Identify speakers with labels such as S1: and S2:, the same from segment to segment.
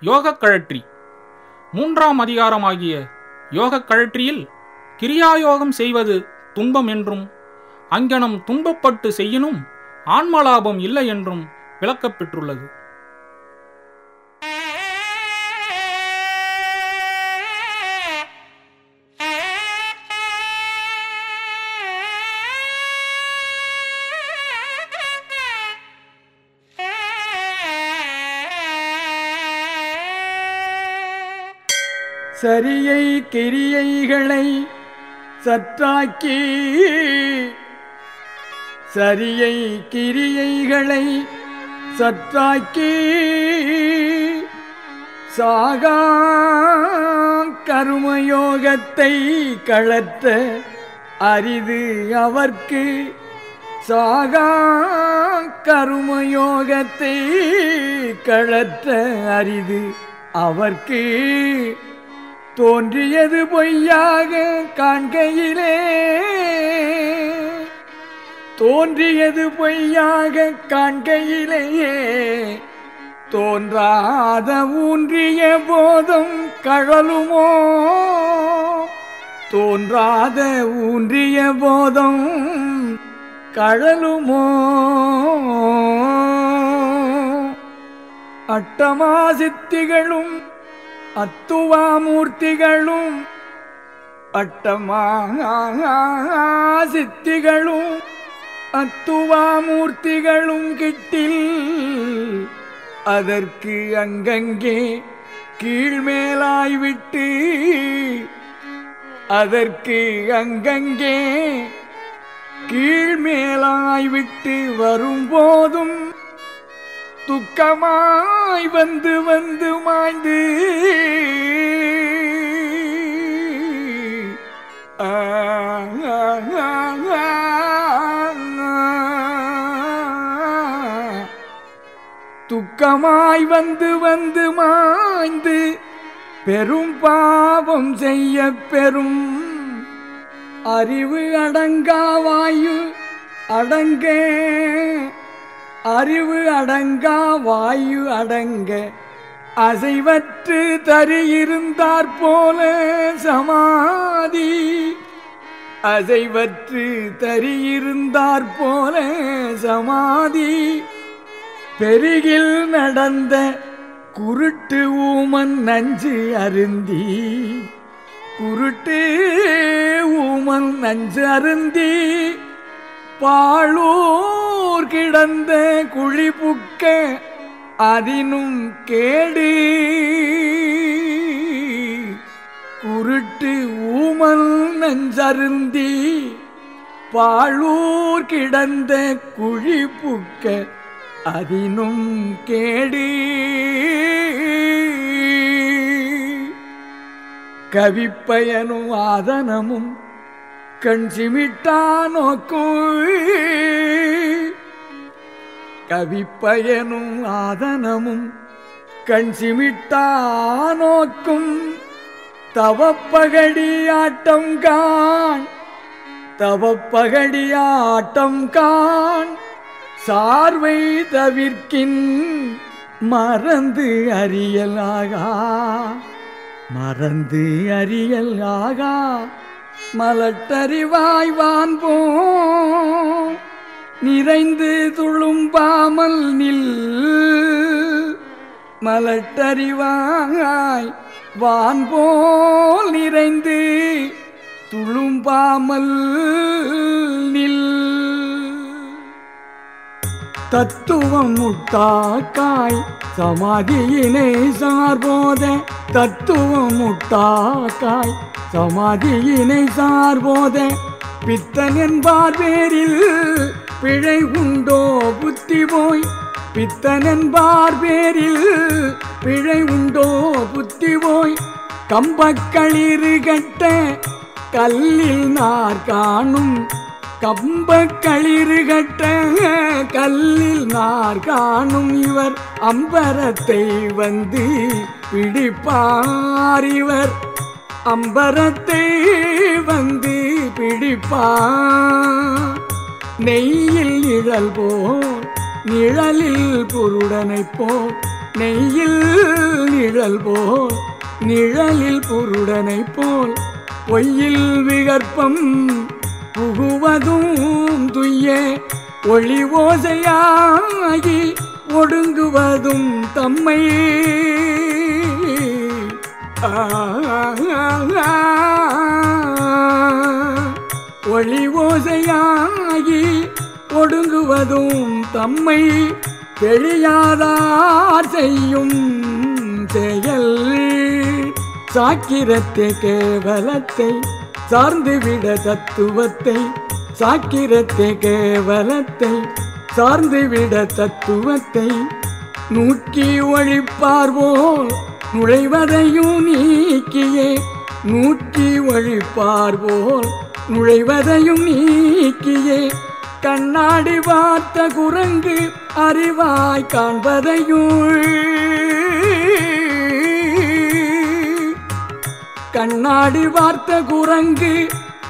S1: யோகக் கழற்றி மூன்றாம் அதிகாரமாகிய யோகக் கழற்றியில் கிரியாயோகம் செய்வது துன்பம் என்றும் அங்கனம் துன்பப்பட்டு செய்யினும் ஆன்மலாபம் இல்லை என்றும் விளக்கப்பெற்றுள்ளது.
S2: சரியை கிரியைகளை சற்றாக்கி சரியை கிரியைகளை சற்றாக்கி சாகா கருமயோகத்தை கழற்ற அரிது அவர்க்கு சாகா கருமயோகத்தை கழற்ற அரிது அவர்க்கு. தோன்றியது பொய்யாக காண்கையிலே. தோன்றியது பொய்யாக காண்கையிலேயே. தோன்றாத ஊன்றிய போதும் கழலுமோ? தோன்றாத ஊன்றிய போதும் கழலுமோ? அட்டமா சித்திகளும் அத்துவாமூர்த்திகளும் அட்டமா சித்திகளும் அத்துவாமூர்த்திகளும் கிட்டில் அதற்கு அங்கங்கே கீழ்மேலாய்விட்டு அதற்கு அங்கங்கே கீழ்மேலாய்விட்டு வரும்போதும் துக்கமாய் வந்து வந்து மாய்ந்து துக்கமாய் வந்து வந்து மாய்ந்து பெரும் பாவம் செய்ய பெரும் அறிவு அடங்காவாயு அடங்கே அடங்க அறிவு அடங்கா வாயு அடங்க அசைவற்று தரி போல சமாதி. அசைவற்று தரி போல சமாதி. பெருகில் நடந்த குருட்டு ஊமன் நஞ்சு அருந்தி. குருட்டு ஊமன் நஞ்சு அருந்தி. பாழூர் கிடந்த குழிபுக்க அதினும் கேடு. குருட்டு ஊமல் நஞ்சருந்தி பாழூர் கிடந்த குழிபுக்க அதினும் கேடு. கவிப்பயனும் ஆதனமும் கண் சிமிட்டா நோக்கும் கவிப்பயனும் ஆதனமும் கண் சிமிட்டானோக்கும் தவப்பகடி ஆட்டம் கான் தவப்பகடி ஆட்டம் காண். சார்வை தவிர்க்கின் மறந்து அறியலாகா. மறந்து அறியலாகா. மலட்டறிவாய் வான்போ நிறைந்து துளும்பாமல் நில். மலட்டறிவாய் வான்போல் நிறைந்து துளும்பாமல் நில். தத்துவம் முட்டாக்காய் சமாதியினை சார்போத. தத்துவம் முட்டாக்காய் சமாதியினை சார்போத. பித்தன் என்பார் பேரில் பிழை உண்டோ புத்தி போய். பித்தன் என்பார் பேரில் பிழை உண்டோ புத்தி போய். கம்பக்களிறு கட்ட கல்லில் நார் காணும் கம்பக்களிறு கட்ட கல்லில் நார் காணும் இவர் அம்பரத்தை வந்து பிடிப்பார் இவர். அம்பரத்தை வந்து பிடிப்பார். நெய்யில் நிழல் போல் நிழலில் புருடனை போல் நெய்யில் நிழல் போல் நிழலில் புருடனை போல் பொய்யில் விகற்பம் புகுவதும் துய்ய ஒளி ஓசையாகி ஒடுங்குவதும் தம்மை. ஒளி ஓசையாகி ஒடுங்குவதும் தம்மை. தெளியாதார் செய்யும் செயல் சாக்கிரத்தை கேவலத்தை சார்ந்துவிட தத்துவத்தை சாக்கிரத்தை கேவலத்தை சார்ந்துவிட தத்துவத்தை நூக்கி ஒழிப்பார் நுழைவதையும் நீக்கியே. நூக்கி ஒழிப்பார் நுழைவதையும் நீக்கியே. கண்ணாடி பார்த்த குரங்கு அறிவாய் காண்பதையுள் கண்ணாடி வார்த்த குரங்கு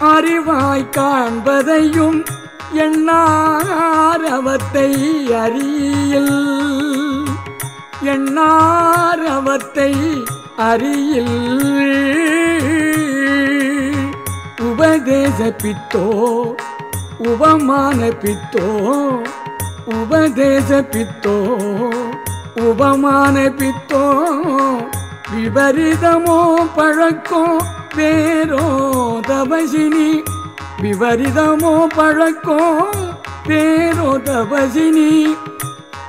S2: அறிவாய் காண்பதையும் எண்ணாரவத்தை அறியில் எண்ணாரவத்தை அறியில்? உபதேச பித்தோ உபமான பித்தோ உபதேச பித்தோ உபமான பித்தோ விபரிதமோ பழக்கோ பேரோ தபசினி. விபரிதமோ பழக்கோ பேரோ தபசினி.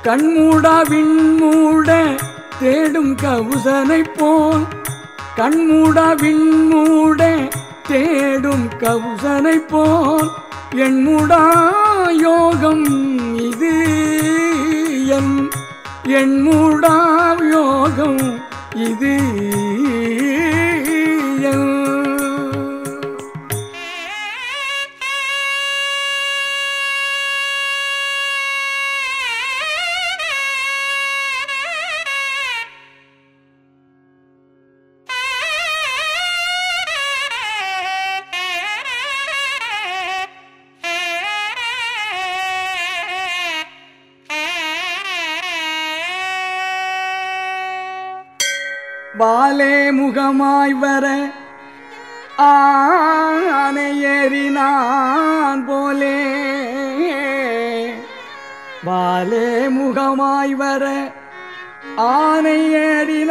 S2: கண்மூடா விண்மூட தேடும் கவுசனை போல். கண்மூடா விண்மூட தேடும் கவுசனை போல். எண்முடா யோகம் இது என் எண்முடா யோகம் இது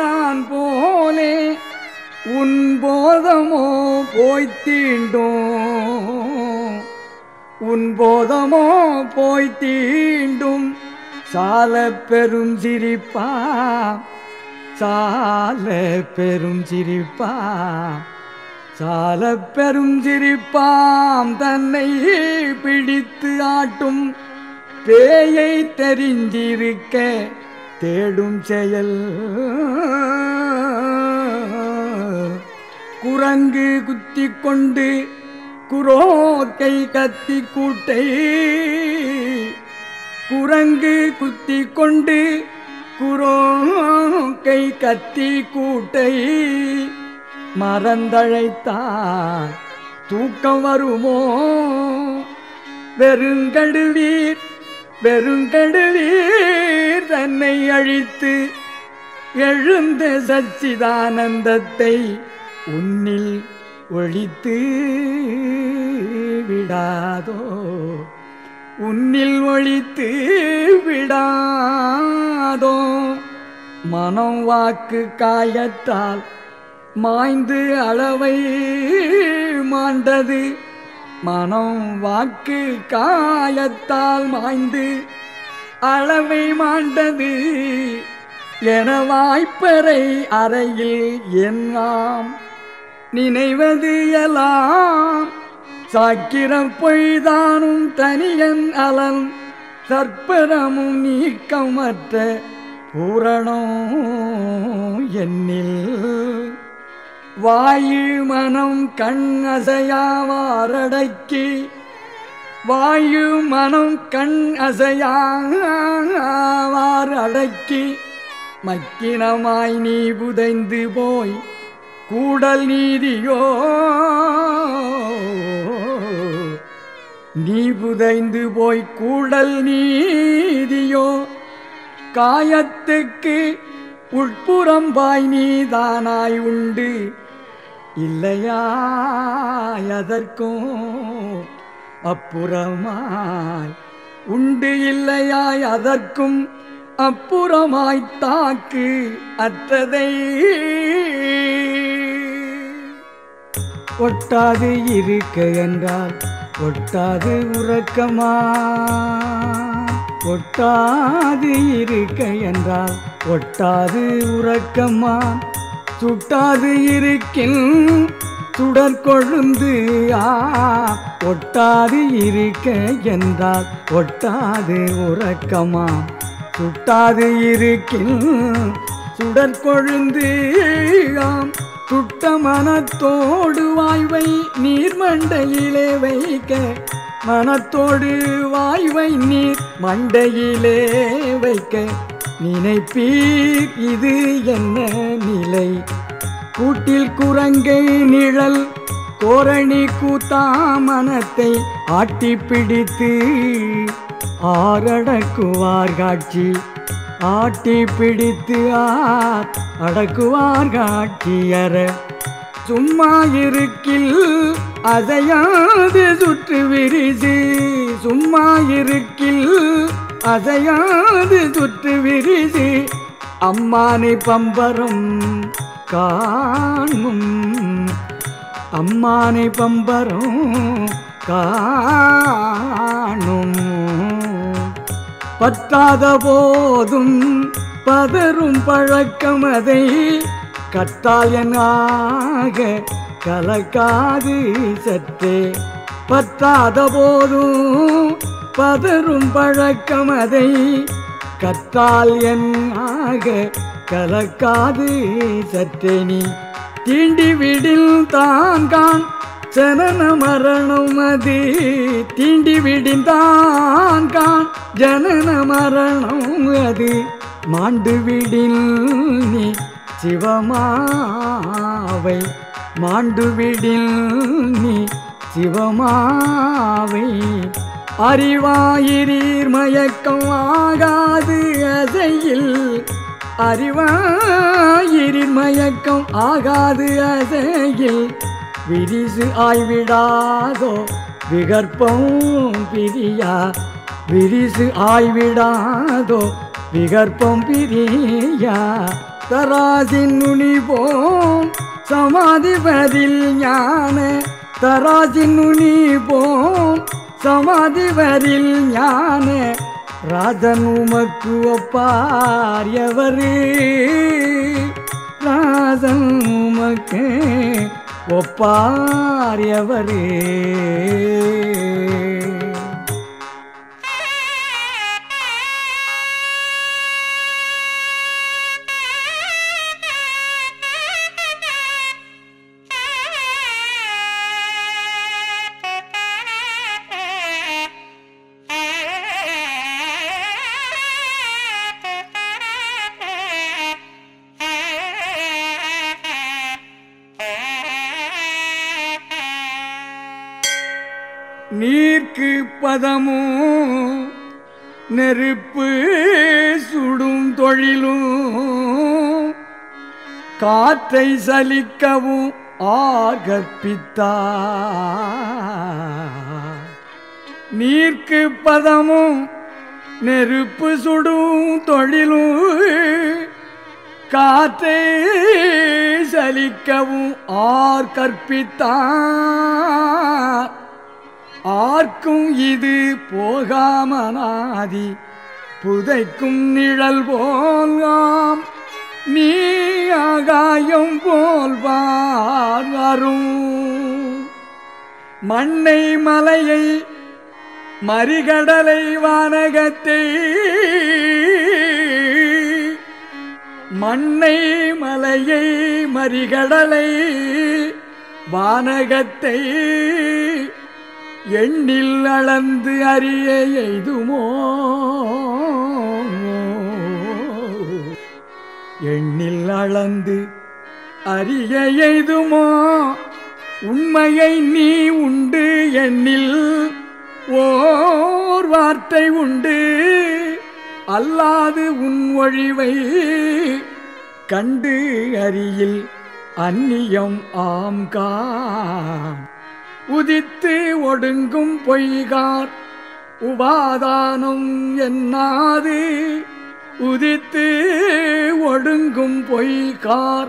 S2: நான் போலே உன் போதமோ போய் தீண்டும். உன் போதமோ போய் தீண்டும். சால பெரும் சிரிப்பா சால பெரும் சிரிப்பா சால பெரும் சிரிப்பாம் தன்னை பிடித்து ஆட்டும். பேயை தெரிஞ்சிருக்க தேடும் செயல். குரங்கு குத்தி கொண்டு குரோக்கை கத்தி கூட்டை. குரங்கு குத்தி கொண்டு குரோக்கை கத்தி கூட்டை. மறந்தழைத்தார் தூக்கம் வருமோ? வெறுங்கடுவீர் பெருங்கடலீர் தன்னை அழித்து எழுந்த சச்சிதானந்தத்தை உன்னில் ஒழித்து விடாதோ? உன்னில் ஒழித்து விடாதோ? மனம் வாக்கு காயத்தால் மாய்ந்து அளவை மாண்டது மனம் வாக்கு காயத்தால் மாய்ந்து அளவை மாண்டது என வாய்ப்பறை அறையில் என்னாம் நினைவது எல்லாம் சாக்கிரம் பொய்தானும் தனியன் அலன் சற்பரமும் நீக்கமற்ற பூரணம் என்னில். வாயு மனம் கண் அசையாவாரடக்கி வாயு மனம் கண் அசையாவார் அடக்கி மக்கினமாய் நீ புதைந்து போய் கூடல் நீதியோ. நீ புதைந்து போய் கூடல் நீதியோ. காயத்துக்கு உட்புறம்பாய் நீதானாய் உண்டு. இல்லையா அதற்கும் அப்புறமாய். உண்டு இல்லையாய் அதற்கும் அப்புறமாய் தாக்கு அற்றதை. ஒட்டாது இருக்க என்றால் ஒட்டாது உறக்கமா. ஒட்டாது இருக்க என்றால் ஒட்டாது உறக்கமா. சுட்டாது இருக்கின் சுடற்கொழுந்து ஆ ஒட்டாது இருக்க என்றால் ஒட்டாது உறக்கமா? சுட்டாது இருக்கின் சுடற்கொழுந்து ஆம் சுட்ட மனத்தோடு வாய்வை நீர்மண்டையிலே வைக்க. மனத்தோடு வாய்வை நீர் மண்டையிலே வைக்க. நினைப்பீர் இது என்ன நிலை? கூட்டில் குரங்கை நிழல் கோரணி கூத்தாமனத்தை ஆட்டி பிடித்து ஆரடக்குவார் காட்சி. ஆட்டி பிடித்து ஆர் அடக்குவார் காட்சியர சும்மா இருக்கில் அசையாது சுற்று விரிசு. சும்மா இருக்கில் அசையாது சுற்று விரிசி அம்மானை பம்பரம் காணும் அம்மானை பம்பரம் காணும் பத்தாத போதும் பதரும் பழக்கம் அதை. கத்தால் என்னாக கலக்காது சற்றே. பத்தாத போதும் பதரும் பழக்கம் அதை கத்தால் என்னாக கலக்காது சற்றே நீ. தீண்டி விடில் தான் கான் ஜனன மரணம் அது. தீண்டி விடிந்தான் கான் ஜனன மரணம் அது. மாண்டுவிடில் நீ சிவமாவை. மாண்டுவிடில் நீ சிவமாவை. அறிவாயிரீர் மயக்கம் ஆகாது அசையில். அறிவாயிரின் மயக்கம் ஆகாது அசையில். விரிசு ஆய்விடாதோ விகற்பம் பிரியா. விரிசு ஆய்விடாதோ விகற்பம் பிரியா. தராசின் நுனி போம் சமாதிபதில் ஞான. தராசின் நுனி சமாதிவரில் சமாதிபதில் ஞான ராஜன் உமக்கு ஒப்பார் எவரு ராஜன் உமக்கு ஒப்பார் எவரு மதமும் நெருப்பு சுடும் தொழிலும் காற்றை சலிக்கவும் ஆகற்பித்தா நீர்க்கு பதமும் நெருப்பு சுடும் தொழிலும் காற்றை சலிக்கவும் ஆர் கற்பித்தார் ஆர்க்கும் இது போகாமனாதி புதைக்கும் நிழல் போலாம் நீ ஆகாயம் போல் வரும் மண்ணை மலையை மறிகடலை வானகத்தை. மண்ணை மலையை மறிகடலை வானகத்தை. எண்ணில் அளந்து அறிய எய்துமோ? எண்ணில் அளந்து அறிய எய்துமோ? உண்மையை நீ உண்டு எண்ணில் ஓர் வார்த்தை உண்டு. அல்லாது உன் ஒழிவை கண்டு அறியில் அந்நியம் ஆம்கா உதித்து ஒடுங்கும் பொய்கார். உபாதானம் என்னாது? உதித்து ஒடுங்கும் பொய்கார்.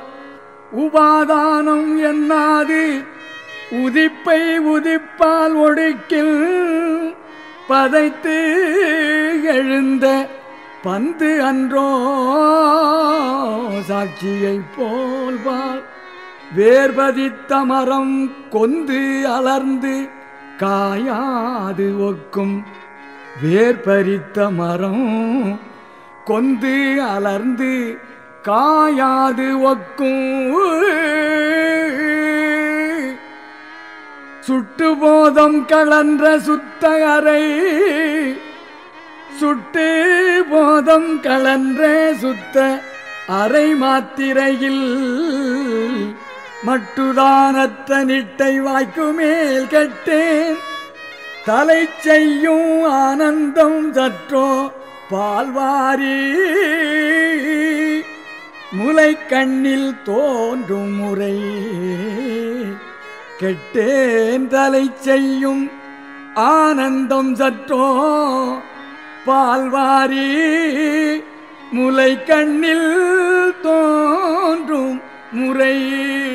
S2: உபாதானம் என்னாது? உதிப்பை உதிப்பால் ஒடுக்கில் பதைத்து எழுந்த பந்து அன்றோ சாட்சியைப் போல்வார் வேர்பதித்த மரம் கொந்து அலர்ந்து காயாது ஒக்கும். வேர்பறித்த மரம் கொந்து அலர்ந்து காயாது ஒக்கும். சுட்டு போதம் கலன்ற சுத்த அறை சுட்டு போதம் கலன்ற சுத்த அரை மாத்திரையில் மட்டுதானத்த நிட்டை வாய்க்குமேல் கெட்டேன். தலை செய்யும் ஆனந்தம் சற்றோ பால்வாரி. முலை கண்ணில் தோன்றும் முறை. கெட்டேன் தலை செய்யும் ஆனந்தம் சற்றோ பால்வாரி. முலை கண்ணில் தோன்றும் முறையே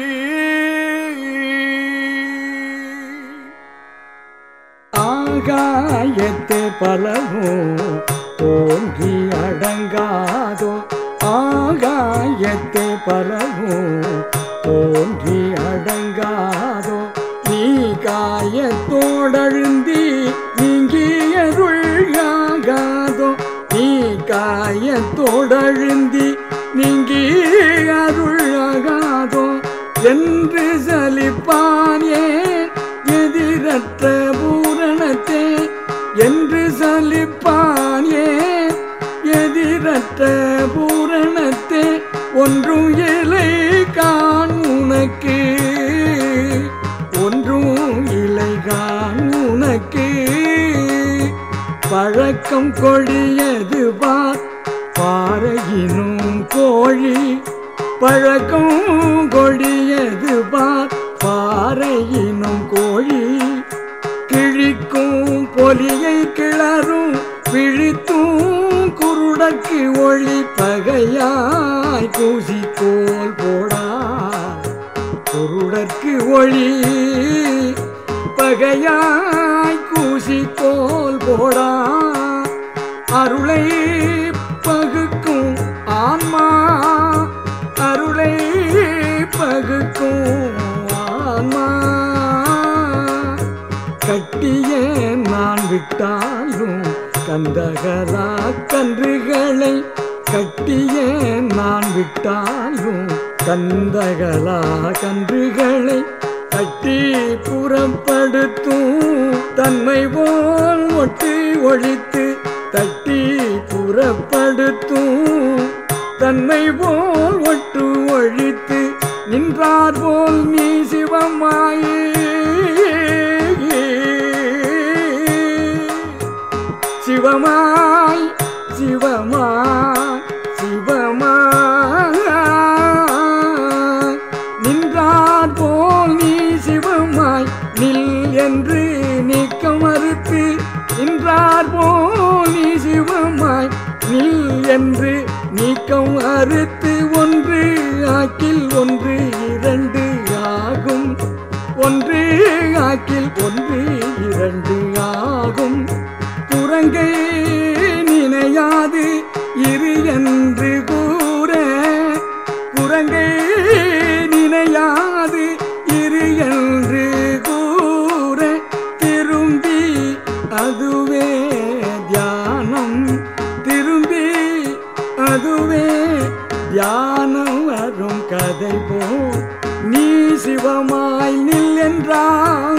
S2: காயத்து பலவோ தோன்றி அடங்காதோ ஆகாயத்து பலவோ தோன்றி அடங்காதோ. நீ காயத்தோடழுந்தி நீங்கியருள்யாகாதோ நீ காயத்தோடழுந்தி நீங்கியருள்காதோ என்று சலிப்பான் கொடியது பார் பாறையினும் கோழி. பழக்கம் கொடியது பார் பாறையினும் கோழி. கிழிக்கும் பொலியை கிளறும் பிழித்தும் குருடக்கு ஒளி பகையாய் கூசிக்கோல் போடா. குருடற்கு ஒளி பகையாய் கூசிக்கோல் போடா. அருளை பகுக்கும் ஆன்மா அருளை பகுக்கும் ஆன்மா. கட்டியே நான் விட்டாலும் கந்தகரா கன்றுகளை கட்டியே நான் விட்டாலும் கந்தகலா கன்றுகளை கட்டி புறப்படுத்தும் தன்மை போல் ஒட்டி ஒழித்து தட்டி புறப்படுத்தும். தன்னை போல் ஒட்டு ஒழித்து நின்றார் போல் நீ சிவமாயே. சிவமாய் சிவ நீக்கம் வரும் கதை போ நீ சிவமாய் நில் என்றான்.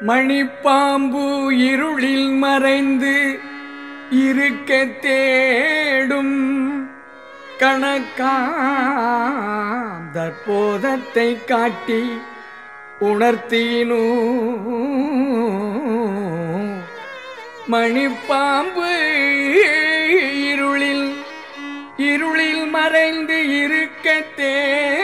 S2: மணிப்பாம்பு இருளில் மறைந்து இருக்க தேடும் கணக்காந்தற்போதத்தை காட்டி உணர்த்தினோ மணிப்பாம்பு இருளில் இருளில் மறைந்து இருக்க தேடும்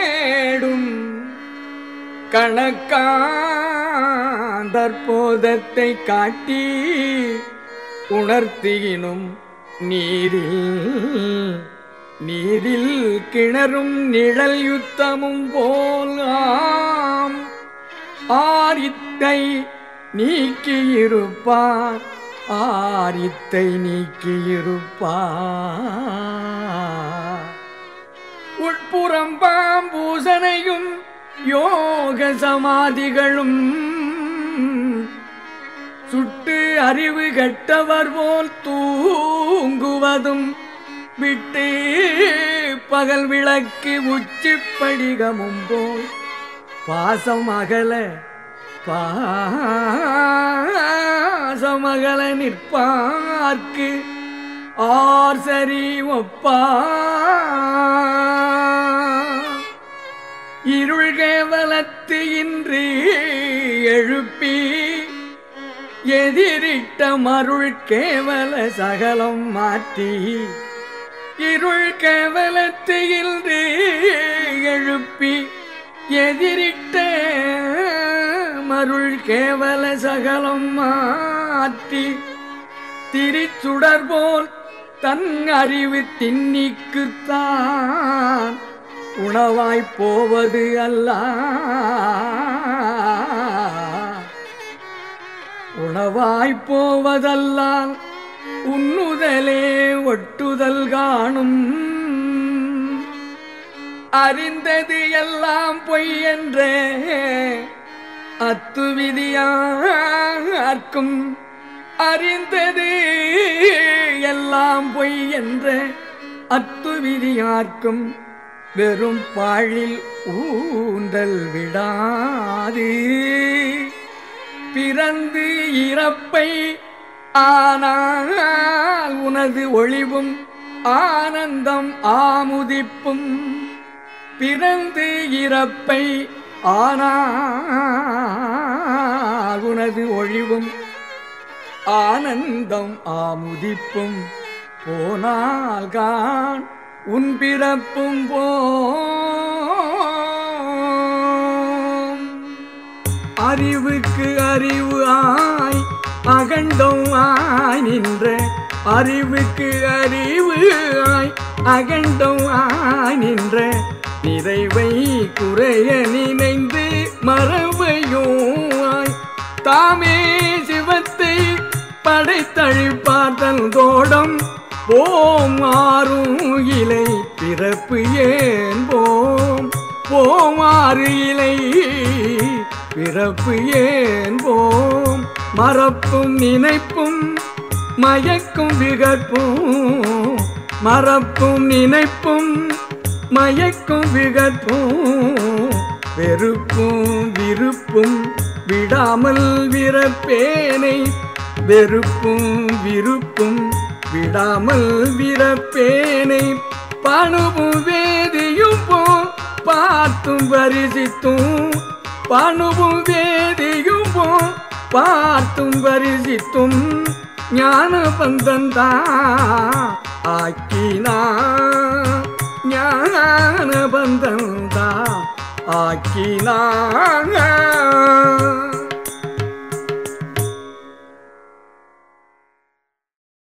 S2: கணக்காந்தற்போதத்தை காட்டி உணர்த்தியினும் நீரில் நீரில் கிணறும் நிழல் யுத்தமும் போல் ஆம். ஆரித்தை நீக்கியிருப்பார் ஆரித்தை நீக்கியிருப்பார். உட்புறம் பாம்பூசனையும் யோக சமாதிகளும் சுட்டு அறிவு கெட்டவர் போல் தூங்குவதும் விட்டு பகல் விளக்கு உச்சிப்படிகமும் போல் பாசம் அகல பாசம் நிற்பார்க்கு. ஆர் சரி ஒப்பா இருள் கேவலத்து இன்று எழுப்பி எதிரிட்ட மருள் கேவல சகலம் மாற்றி இருள் கேவலத்து இன்றி எழுப்பி எதிரிட்ட மருள் கேவல சகலம் மாற்றி திரிச்சுடர்போல் தன் அறிவு திண்ணிக்குத்தான் உணவாய்ப் போவது அல்ல. உணவாய்ப் போவதல்லால் உண்ணுதலே ஒட்டுதல் காணும். அறிந்தது எல்லாம் பொய் என்றே அத்துவிதியார்க்கும். அறிந்தது எல்லாம் பொய் என்ற அத்துவிதியார்க்கும். வெறும் பாழில் ஊந்தல் விடாது. பிறந்து இறப்பை ஆனால் உனது ஒளிவும் ஆனந்தம் ஆமுதிப்பும். பிறந்து இறப்பை ஆனால் உனது ஒழிவும் ஆனந்தம் ஆமுதிப்பும். போனால்கான் உன் பிறப்பும் போம். அறிவுக்கு அறிவு ஆய் அகண்டம் ஆய் நின்ற. அறிவுக்கு அறிவு ஆய் அகண்டம் ஆய் நின்ற. நிறைவை குறைய நினைந்து மறவையோய் தாமே சிவத்தை படைத்தழிப்பார்த்தல் தோடம் போம் ஆறும் இலை பிறப்பு ஏன் போம்? போம் ஆறு இலை பிறப்பு ஏன் போம்? மறப்பும் நினைப்பும் மயக்கும் விகற்பும். மறப்பும் நினைப்பும் மயக்கும் விகற்பும். வெறுப்பும் விருப்பும் விடாமல் விரப்பேனை. வெறுப்பும் விருப்பும் விடாமல் விரப்பேனை பணுவும் வேதியும் போ பார்த்தும் பரிசித்தும் பணுவும் வேதியும் போ பார்த்தும் பரிசித்தும் ஞான பந்தந்தா ஆக்கினா ஞான பந்தந்தா ஆக்கினா.